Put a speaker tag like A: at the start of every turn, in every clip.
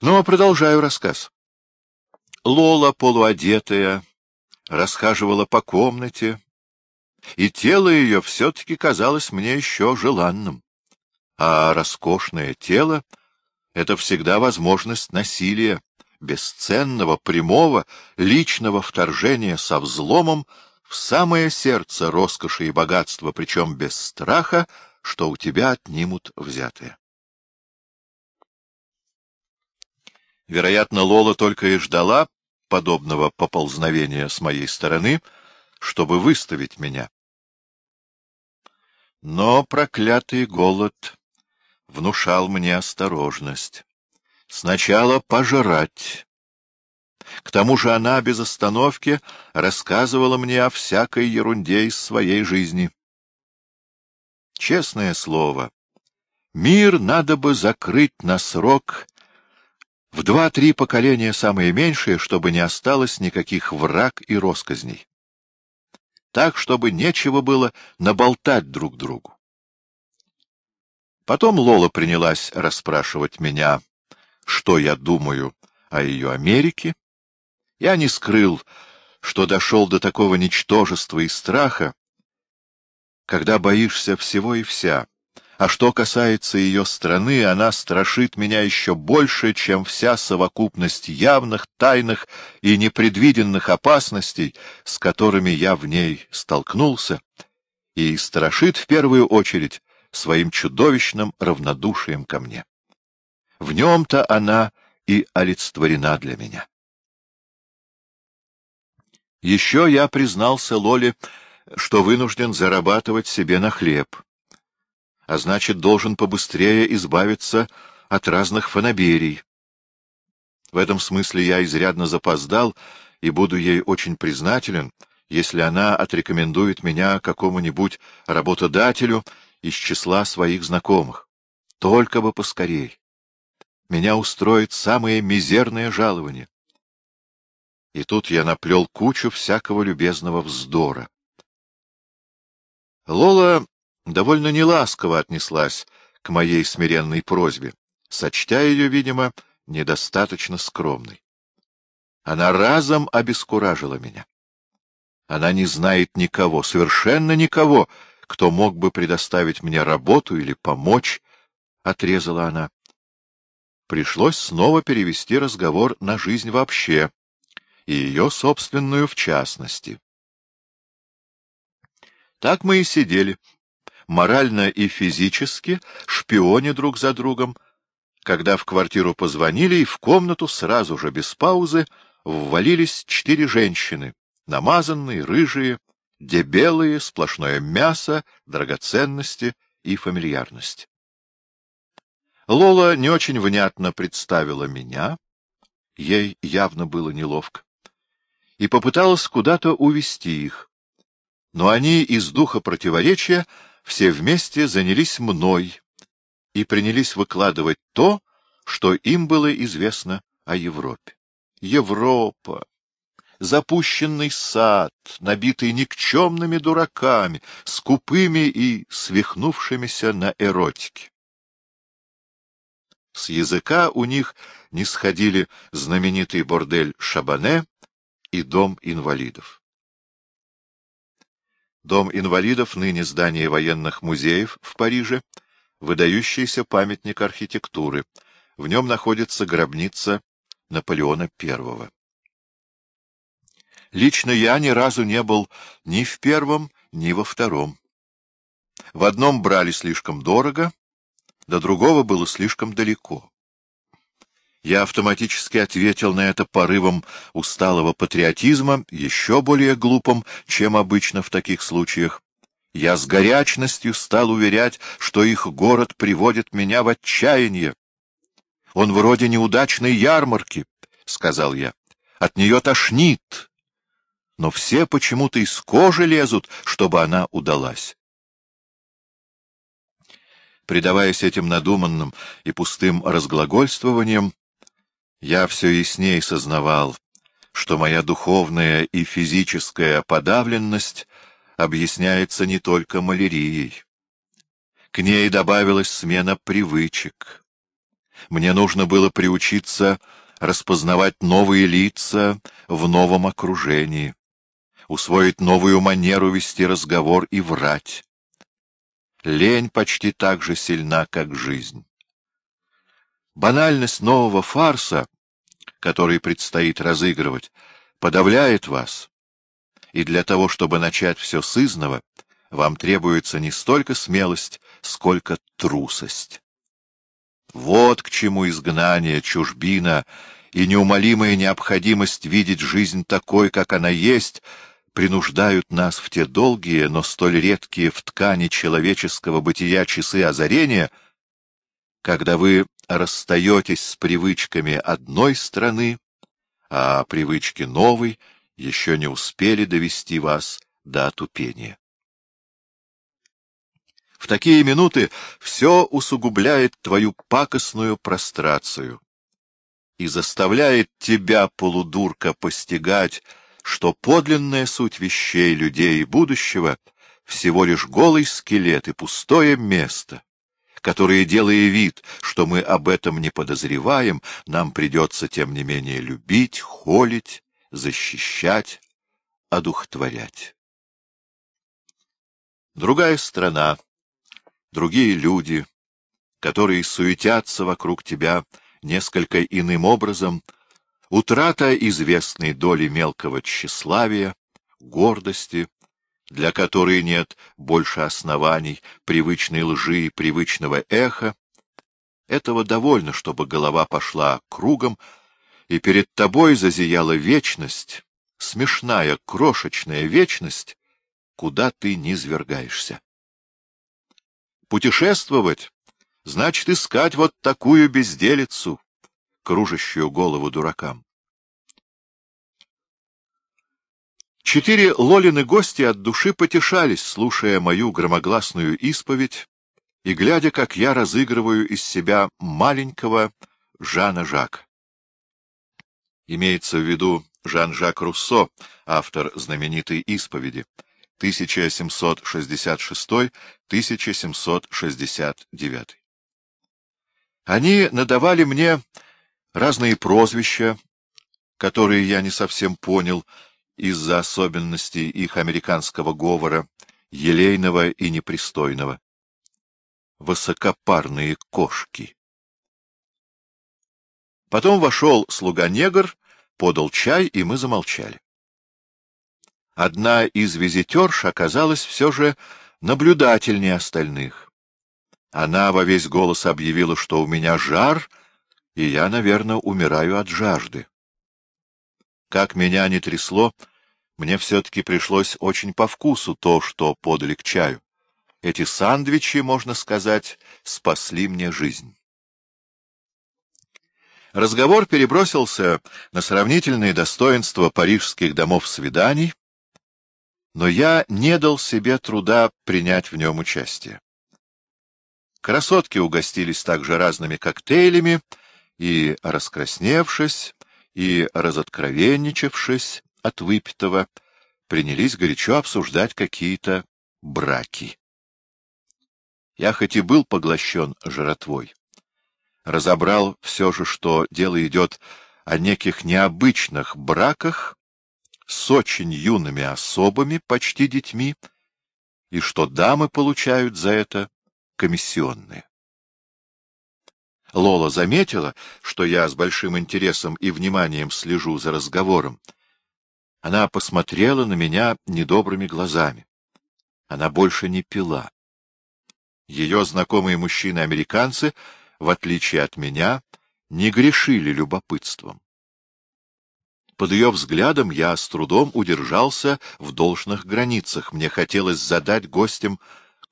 A: Но продолжаю рассказ. Лола, полуодетая, расхаживала по комнате, и тело ее все-таки казалось мне еще желанным. А роскошное тело — это всегда возможность насилия, бесценного, прямого, личного вторжения со взломом в самое сердце роскоши и богатства, причем без страха, что у тебя отнимут взятое. Вероятно, Лола только и ждала подобного поползновения с моей стороны, чтобы выставить меня. Но проклятый голод внушал мне осторожность. Сначала пожрать. К тому же она без остановки рассказывала мне о всякой ерунде из своей жизни. Честное слово, мир надо бы закрыть на срок в два-три поколения самое меньшее, чтобы не осталось никаких враг и росказней. Так, чтобы нечего было наболтать друг другу. Потом Лола принялась расспрашивать меня, что я думаю о ее Америке. Я не скрыл, что дошел до такого ничтожества и страха, когда боишься всего и вся, а что касается ее страны, она страшит меня еще больше, чем вся совокупность явных, тайных и непредвиденных опасностей, с которыми я в ней столкнулся, и страшит в первую очередь своим чудовищным равнодушием ко мне. В нем-то она и олицетворена для меня. Еще я признался Лоле, что вынужден зарабатывать себе на хлеб — а значит, должен побыстрее избавиться от разных фанаберий. В этом смысле я изрядно запоздал и буду ей очень признателен, если она отрекомендует меня какому-нибудь работодателю из числа своих знакомых. Только бы поскорей. Меня устроит самое мизерное жалование. И тут я наплел кучу всякого любезного вздора. Лола довольно неласково отнеслась к моей смиренной просьбе, сочтя ее, видимо, недостаточно скромной. Она разом обескуражила меня. Она не знает никого, совершенно никого, кто мог бы предоставить мне работу или помочь, — отрезала она. Пришлось снова перевести разговор на жизнь вообще, и ее собственную в частности. Так мы и сидели, морально и физически, шпионе друг за другом, когда в квартиру позвонили, и в комнату сразу же, без паузы, ввалились четыре женщины, намазанные, рыжие, дебелые, сплошное мясо, драгоценности и фамильярность. Лола не очень внятно представила меня, ей явно было неловко, и попыталась куда-то увести их. Но они из духа противоречия все вместе занялись мной и принялись выкладывать то, что им было известно о Европе. Европа! Запущенный сад, набитый никчемными дураками, скупыми и свихнувшимися на эротике. С языка у них не сходили знаменитый бордель Шабане и дом инвалидов. Дом инвалидов, ныне здание военных музеев в Париже, выдающийся памятник архитектуры. В нем находится гробница Наполеона I. Лично я ни разу не был ни в первом, ни во втором. В одном брали слишком дорого, до другого было слишком далеко. Я автоматически ответил на это порывом усталого патриотизма, еще более глупым, чем обычно в таких случаях. Я с горячностью стал уверять, что их город приводит меня в отчаяние. Он вроде неудачной ярмарки, — сказал я. От нее тошнит. Но все почему-то из кожи лезут, чтобы она удалась. Предаваясь этим надуманным и пустым разглагольствованиям, я все ясней сознавал, что моя духовная и физическая подавленность объясняется не только малярией. К ней добавилась смена привычек. Мне нужно было приучиться распознавать новые лица в новом окружении, усвоить новую манеру вести разговор и врать. Лень почти так же сильна, как жизнь. Банальность нового фарса, который предстоит разыгрывать, подавляет вас, и для того, чтобы начать все с изного, вам требуется не столько смелость, сколько трусость. Вот к чему изгнание, чужбина и неумолимая необходимость видеть жизнь такой, как она есть, принуждают нас в те долгие, но столь редкие в ткани человеческого бытия часы озарения, когда вы расстаетесь с привычками одной страны, а привычки новой еще не успели довести вас до отупения. В такие минуты все усугубляет твою пакостную прострацию и заставляет тебя, полудурка, постигать, что подлинная суть вещей людей будущего — всего лишь голый скелет и пустое место, которое, делая вид, что мы об этом не подозреваем, нам придется, тем не менее, любить, холить, защищать, одухотворять. Другая страна, другие люди, которые суетятся вокруг тебя несколько иным образом, утрата известной доли мелкого тщеславия, гордости, для которой нет больше оснований, привычной лжи и привычного эха, этого довольно, чтобы голова пошла кругом, и перед тобой зазияла вечность, смешная, крошечная вечность, куда ты не звергаешься. Путешествовать значит искать вот такую безделицу, кружащую голову дуракам. Четыре Лолины гости от души потешались, слушая мою громогласную исповедь и глядя, как я разыгрываю из себя маленького Жана Жака. Имеется в виду Жан-Жак Руссо, автор знаменитой исповеди, 1766-1769. Они надавали мне разные прозвища, которые я не совсем понял из-за особенностей их американского говора, елейного и непристойного. Высокопарные кошки. Потом вошел слуга-негр, подал чай, и мы замолчали. Одна из визитерш оказалась все же наблюдательнее остальных. Она во весь голос объявила, что у меня жар, и я, наверное, умираю от жажды. Как меня не трясло, мне все-таки пришлось очень по вкусу то, что подали к чаю. Эти сандвичи, можно сказать, спасли мне жизнь. Разговор перебросился на сравнительные достоинства парижских домов свиданий, но я не дал себе труда принять в нем участие. Красотки угостились также разными коктейлями, и, раскрасневшись, и разоткровенничавшись от выпитого, принялись горячо обсуждать какие-то браки. Я хоть и был поглощен жратвой, разобрал все же, что дело идет о неких необычных браках с очень юными особами, почти детьми, и что дамы получают за это комиссионные. Лола заметила, что я с большим интересом и вниманием слежу за разговором. Она посмотрела на меня недобрыми глазами. Она больше не пила. Ее знакомые мужчины-американцы — в отличие от меня, не грешили любопытством. Под ее взглядом я с трудом удержался в должных границах. Мне хотелось задать гостям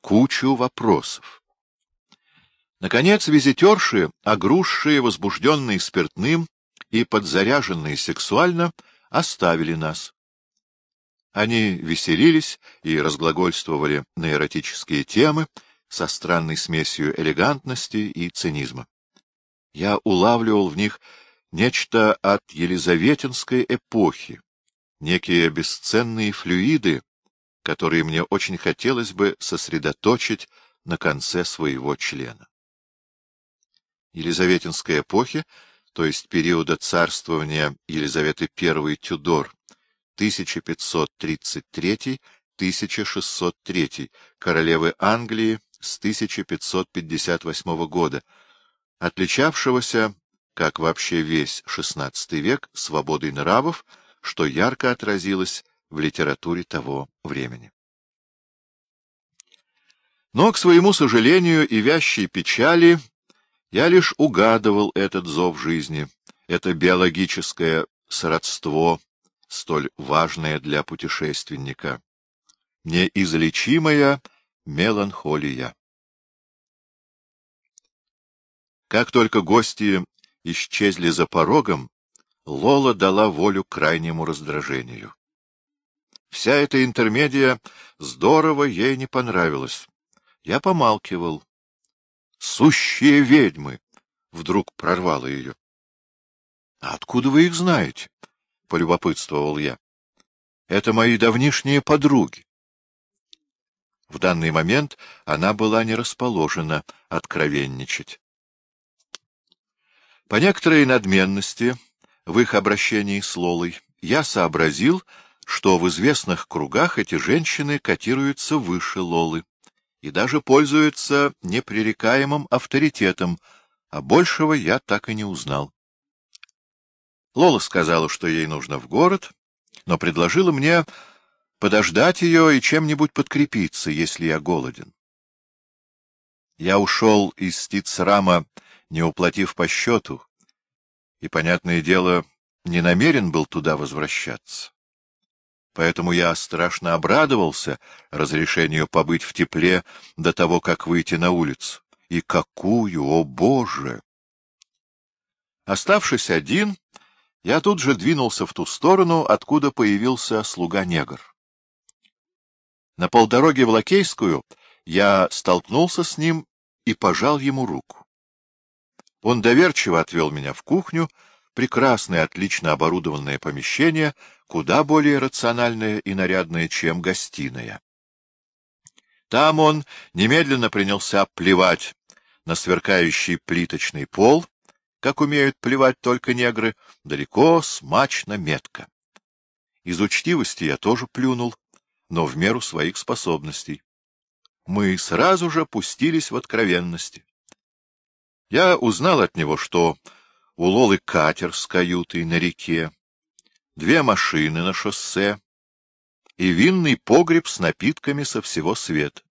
A: кучу вопросов. Наконец, визитерши, огрузшие, возбужденные спиртным и подзаряженные сексуально, оставили нас. Они веселились и разглагольствовали на эротические темы, со странной смесью элегантности и цинизма. Я улавливал в них нечто от елизаветинской эпохи, некие бесценные флюиды, которые мне очень хотелось бы сосредоточить на конце своего члена. Елизаветинской эпохи, то есть периода царствования Елизаветы I Тюдор, 1533-1603, королевы Англии с 1558 года, отличавшегося, как вообще весь XVI век, свободой нравов, что ярко отразилось в литературе того времени. Но, к своему сожалению и вящей печали, я лишь угадывал этот зов жизни, это биологическое сродство, столь важное для путешественника, неизлечимая меланхолия. Как только гости исчезли за порогом, Лола дала волю крайнему раздражению. Вся эта интермедия здорово ей не понравилась. Я помалкивал. «Сущие ведьмы!» — вдруг прорвало ее. «А откуда вы их знаете?» — полюбопытствовал я. «Это мои давнишние подруги». В данный момент она была не расположена откровенничать. По некоторой надменности в их обращении с Лолой я сообразил, что в известных кругах эти женщины котируются выше Лолы и даже пользуются непререкаемым авторитетом, а большего я так и не узнал. Лола сказала, что ей нужно в город, но предложила мне подождать ее и чем-нибудь подкрепиться, если я голоден. Я ушел из Стицрама не уплатив по счету, и, понятное дело, не намерен был туда возвращаться. Поэтому я страшно обрадовался разрешению побыть в тепле до того, как выйти на улицу. И какую, о боже! Оставшись один, я тут же двинулся в ту сторону, откуда появился слуга-негр. На полдороге в Лакейскую я столкнулся с ним и пожал ему руку. Он доверчиво отвел меня в кухню, прекрасное, отлично оборудованное помещение, куда более рациональное и нарядное, чем гостиная. Там он немедленно принялся плевать на сверкающий плиточный пол, как умеют плевать только негры, далеко, смачно, метко. Из учтивости я тоже плюнул, но в меру своих способностей. Мы сразу же пустились в откровенности. Я узнал от него, что у Лолы катер с каютой на реке, две машины на шоссе и винный погреб с напитками со всего света.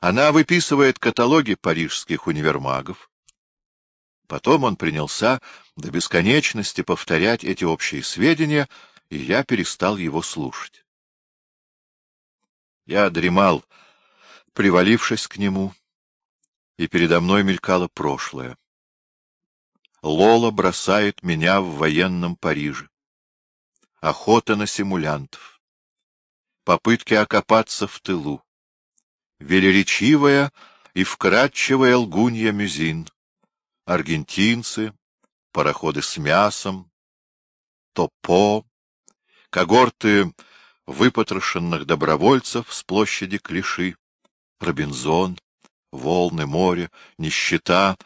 A: Она выписывает каталоги парижских универмагов. Потом он принялся до бесконечности повторять эти общие сведения, и я перестал его слушать. Я дремал, привалившись к нему, и передо мной мелькало прошлое. Лола бросает меня в военном Париже. Охота на симулянтов. Попытки окопаться в тылу. Велеречивая и вкрадчивая лгунья Мюзин. Аргентинцы, пароходы с мясом, топо, когорты выпотрошенных добровольцев с площади Клиши, Робинзон, волны, море, нищета,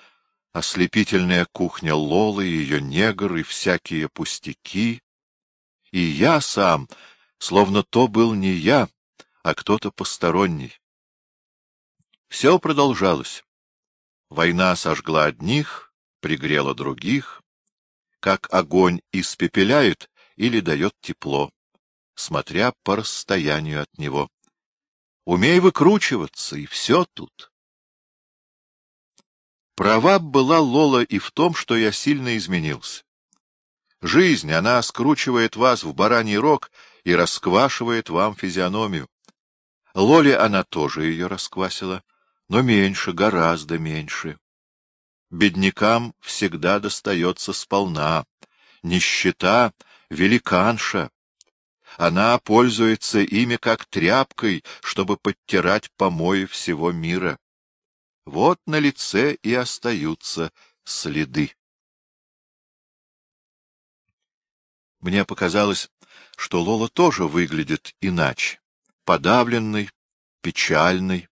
A: ослепительная кухня Лолы, ее негр и всякие пустяки. И я сам, словно то был не я, а кто-то посторонний. Все продолжалось. Война сожгла одних, пригрела других, как огонь испепеляет или дает тепло, смотря по расстоянию от него. Умей выкручиваться, и все тут. Права была Лола и в том, что я сильно изменился. Жизнь, она скручивает вас в бараний рог и расквашивает вам физиономию. Лоле она тоже ее расквасила, но меньше, гораздо меньше. Беднякам всегда достается сполна. Нищета — великанша. Она пользуется ими как тряпкой, чтобы подтирать помои всего мира. Вот на лице и остаются следы. Мне показалось, что Лола тоже выглядит иначе, подавленной, печальной,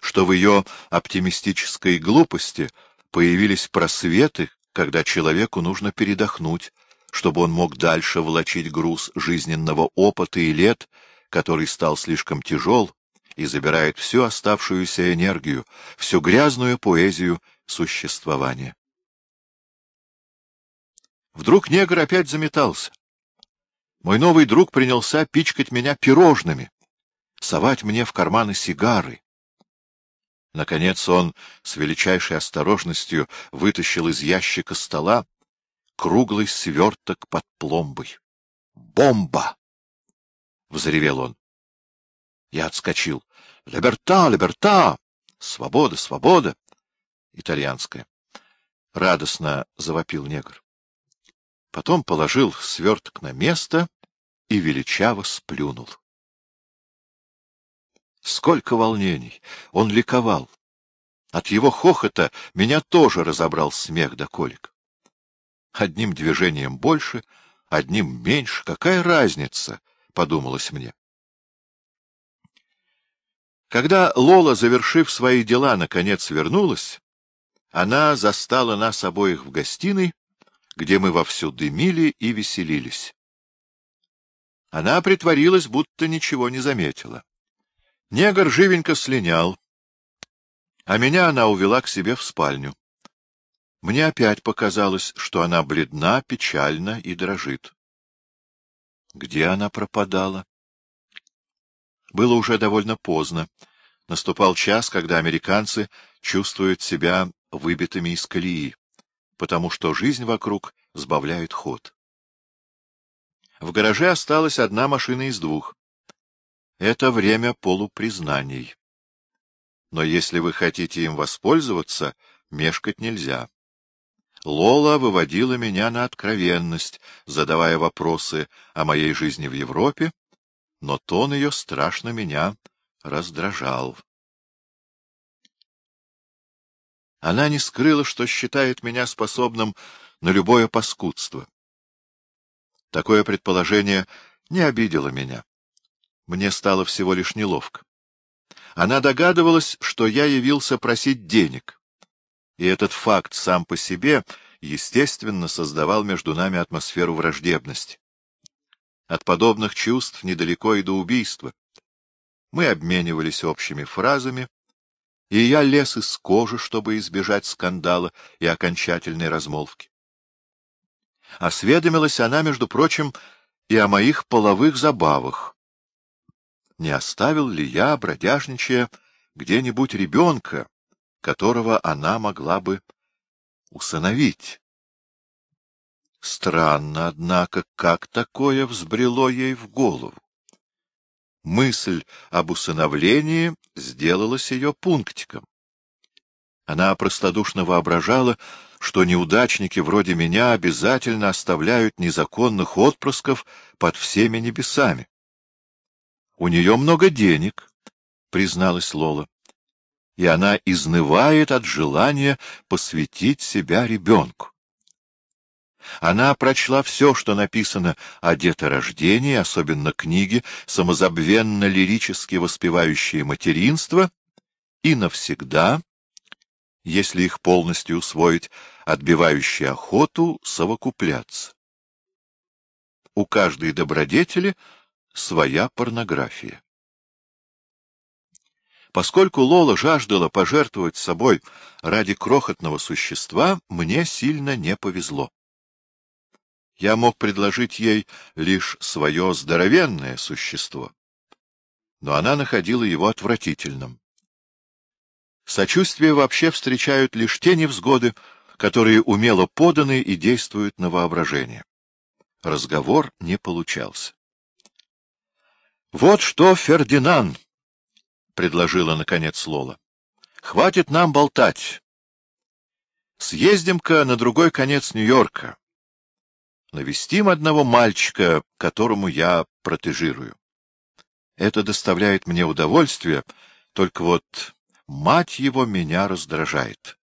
A: что в ее оптимистической глупости появились просветы, когда человеку нужно передохнуть, чтобы он мог дальше волочить груз жизненного опыта и лет, который стал слишком тяжел и забирает всю оставшуюся энергию, всю грязную поэзию существования. Вдруг негр опять заметался. Мой новый друг принялся пичкать меня пирожными, совать мне в карманы сигары. Наконец он с величайшей осторожностью вытащил из ящика стола круглый сверток под пломбой. «Бомба!» — взревел он. Я отскочил. «Либерта! Либерта! Свобода! Свобода!» Итальянская. Радостно завопил негр. Потом положил сверток на место и величаво сплюнул. Сколько волнений! Он ликовал. От его хохота меня тоже разобрал смех до колик. Одним движением больше, одним меньше. Какая разница? — подумалось мне. Когда Лола, завершив свои дела, наконец вернулась, она застала нас обоих в гостиной, где мы вовсю дымили и веселились. Она притворилась, будто ничего не заметила. Негр живенько слинял, а меня она увела к себе в спальню. Мне опять показалось, что она бледна, печальна и дрожит. Где она пропадала? Было уже довольно поздно. Наступал час, когда американцы чувствуют себя выбитыми из колеи, потому что жизнь вокруг сбавляет ход. В гараже осталась одна машина из двух. Это время полупризнаний. Но если вы хотите им воспользоваться, мешкать нельзя. Лола выводила меня на откровенность, задавая вопросы о моей жизни в Европе, но тон ее страшно меня раздражал. Она не скрыла, что считает меня способным на любое паскудство. Такое предположение не обидело меня. Мне стало всего лишь неловко. Она догадывалась, что я явился просить денег. И этот факт сам по себе, естественно, создавал между нами атмосферу враждебности. От подобных чувств недалеко и до убийства. Мы обменивались общими фразами, и я лез из кожи, чтобы избежать скандала и окончательной размолвки. Осведомилась она, между прочим, и о моих половых забавах не оставил ли я, бродяжничая, где-нибудь ребенка, которого она могла бы усыновить. Странно, однако, как такое взбрело ей в голову. Мысль об усыновлении сделалась ее пунктиком. Она простодушно воображала, что неудачники вроде меня обязательно оставляют незаконных отпрысков под всеми небесами. У нее много денег, — призналась Лола, — и она изнывает от желания посвятить себя ребенку. Она прочла все, что написано о деторождении, особенно книги, самозабвенно-лирически воспевающие материнство, и навсегда, если их полностью усвоить, отбивающие охоту совокупляться. У каждой добродетели — своя порнография. Поскольку Лола жаждала пожертвовать собой ради крохотного существа, мне сильно не повезло. Я мог предложить ей лишь свое здоровенное существо, но она находила его отвратительным. Сочувствие вообще встречают лишь те невзгоды, которые умело поданы и действуют на воображение. Разговор не получался. — Вот что, Фердинанд, — предложила, наконец, Лола, — хватит нам болтать. Съездим-ка на другой конец Нью-Йорка. Навестим одного мальчика, которому я протежирую. Это доставляет мне удовольствие, только вот мать его меня раздражает.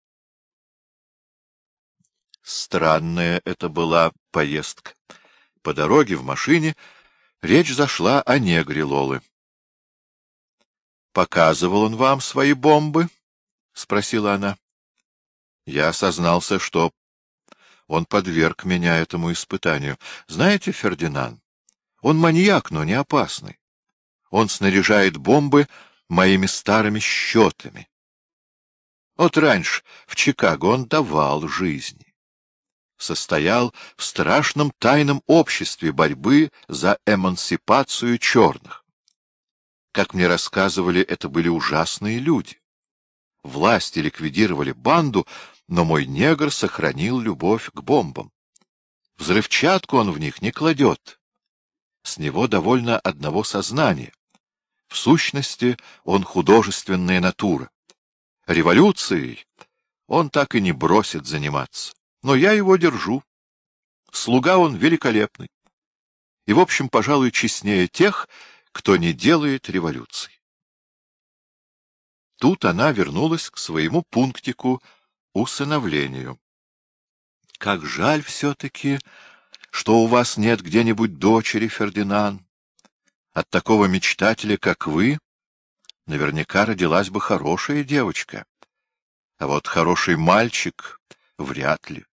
A: Странная это была поездка. По дороге в машине Речь зашла о негре Лолы. — Показывал он вам свои бомбы? — спросила она. Я осознался, что он подверг меня этому испытанию. Знаете, Фердинанд, он маньяк, но не опасный. Он снаряжает бомбы моими старыми счетами. Вот раньше в Чикаго он давал жизни. Состоял в страшном тайном обществе борьбы за эмансипацию черных. Как мне рассказывали, это были ужасные люди. Власти ликвидировали банду, но мой негр сохранил любовь к бомбам. Взрывчатку он в них не кладет. С него довольно одного сознания. В сущности, он художественная натура. Революцией он так и не бросит заниматься. Но я его держу. Слуга он великолепный. И, в общем, пожалуй, честнее тех, кто не делает революции. Тут она вернулась к своему пунктику усыновлению. Как жаль все-таки, что у вас нет где-нибудь дочери, Фердинанд. От такого мечтателя, как вы, наверняка родилась бы хорошая девочка. А вот хороший мальчик вряд ли.